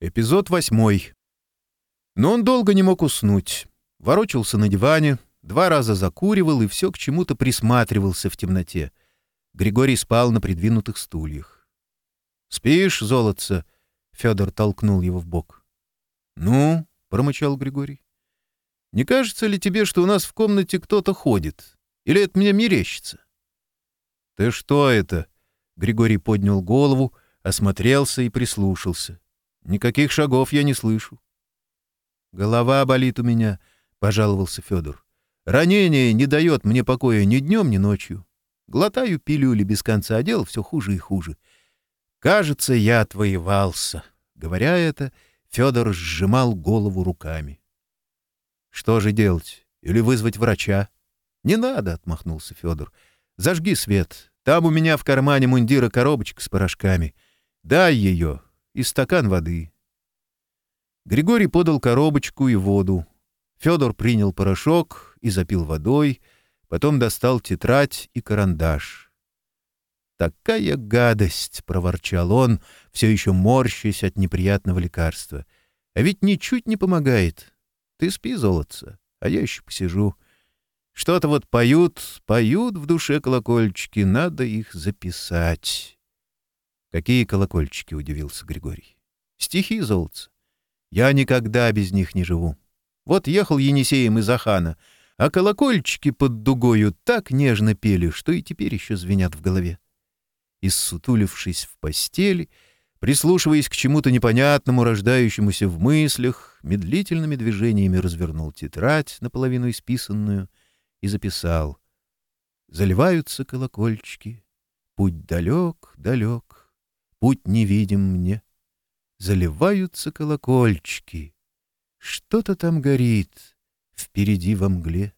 Эпизод восьмой. Но он долго не мог уснуть. Ворочался на диване, два раза закуривал и все к чему-то присматривался в темноте. Григорий спал на придвинутых стульях. «Спишь, золотце?» — Федор толкнул его в бок. «Ну?» — промычал Григорий. «Не кажется ли тебе, что у нас в комнате кто-то ходит? Или это мне мерещится?» «Ты что это?» — Григорий поднял голову, осмотрелся и прислушался. — Никаких шагов я не слышу. «Голова болит у меня», — пожаловался Федор. «Ранение не дает мне покоя ни днем, ни ночью. Глотаю пилюли без конца, а дело все хуже и хуже. Кажется, я отвоевался». Говоря это, Федор сжимал голову руками. «Что же делать? Или вызвать врача?» «Не надо», — отмахнулся Федор. «Зажги свет. Там у меня в кармане мундира коробочка с порошками. Дай ее, и стакан воды. Григорий подал коробочку и воду. Федор принял порошок и запил водой, потом достал тетрадь и карандаш. «Такая гадость!» — проворчал он, все еще морщась от неприятного лекарства. «А ведь ничуть не помогает. Ты спи, золотце, а я еще посижу. Что-то вот поют, поют в душе колокольчики, надо их записать». «Какие колокольчики?» — удивился Григорий. «Стихи, золотца. Я никогда без них не живу. Вот ехал Енисеем из Ахана, а колокольчики под дугою так нежно пели, что и теперь еще звенят в голове». Иссутулившись в постели, прислушиваясь к чему-то непонятному, рождающемуся в мыслях, медлительными движениями развернул тетрадь, наполовину исписанную, и записал. «Заливаются колокольчики. Путь далек, далек путь не видим мне. Заливаются колокольчики. Что-то там горит впереди во мгле.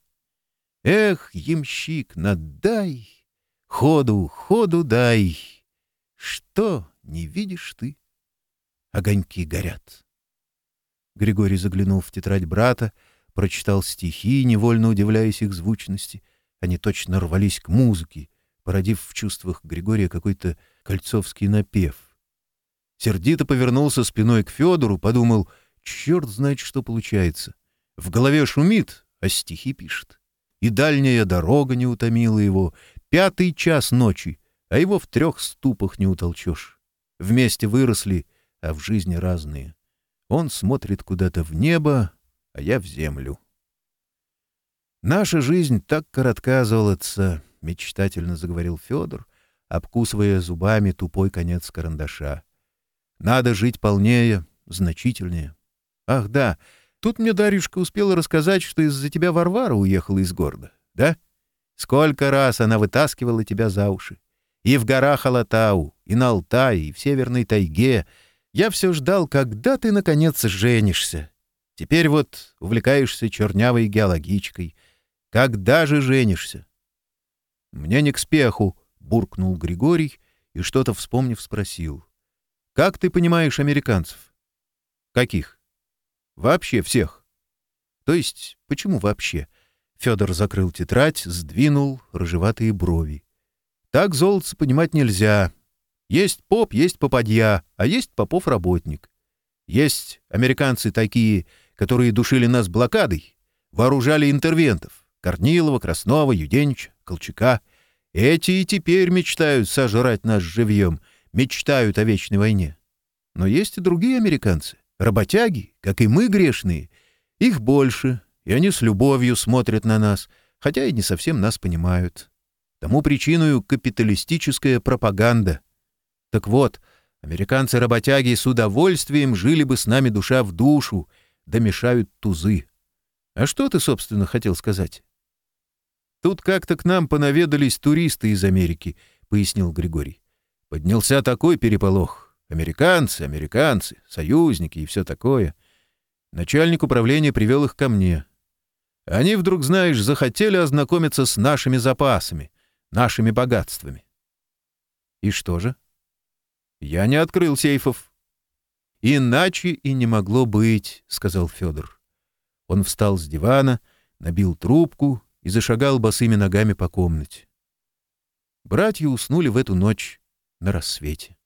Эх, ямщик, надай, ходу, ходу дай. Что не видишь ты? Огоньки горят. Григорий заглянул в тетрадь брата, прочитал стихи, невольно удивляясь их звучности. Они точно рвались к музыке, породив в чувствах Григория какой-то кольцовский напев. Сердито повернулся спиной к Федору, подумал, черт знает, что получается. В голове шумит, а стихи пишет. И дальняя дорога не утомила его, пятый час ночи, а его в трех ступах не утолчешь. Вместе выросли, а в жизни разные. Он смотрит куда-то в небо, а я в землю. Наша жизнь так коротка, золотца, — мечтательно заговорил Федор, — обкусывая зубами тупой конец карандаша. «Надо жить полнее, значительнее. Ах, да, тут мне Дарюшка успела рассказать, что из-за тебя Варвара уехала из города, да? Сколько раз она вытаскивала тебя за уши. И в горах Алатау, и на Алтае, и в Северной тайге. Я все ждал, когда ты, наконец, женишься. Теперь вот увлекаешься чернявой геологичкой. Когда же женишься?» «Мне не к спеху», буркнул Григорий и, что-то вспомнив, спросил. «Как ты понимаешь американцев?» «Каких?» «Вообще всех». «То есть, почему вообще?» Федор закрыл тетрадь, сдвинул рыжеватые брови. «Так золотце понимать нельзя. Есть поп, есть попадья, а есть попов-работник. Есть американцы такие, которые душили нас блокадой, вооружали интервентов — Корнилова, Краснова, Юденича, Колчака — эти и теперь мечтают сожрать нас живьем, мечтают о вечной войне. Но есть и другие американцы, работяги, как и мы грешные. Их больше, и они с любовью смотрят на нас, хотя и не совсем нас понимают. Тому причиною капиталистическая пропаганда. Так вот, американцы-работяги с удовольствием жили бы с нами душа в душу, да мешают тузы. А что ты, собственно, хотел сказать? Тут как-то к нам понаведались туристы из Америки, пояснил Григорий. Поднялся такой переполох. Американцы, американцы, союзники и все такое. Начальник управления привел их ко мне. Они вдруг, знаешь, захотели ознакомиться с нашими запасами, нашими богатствами. И что же? Я не открыл сейфов. Иначе и не могло быть, сказал Федор. Он встал с дивана, набил трубку и зашагал босыми ногами по комнате. Братья уснули в эту ночь на рассвете.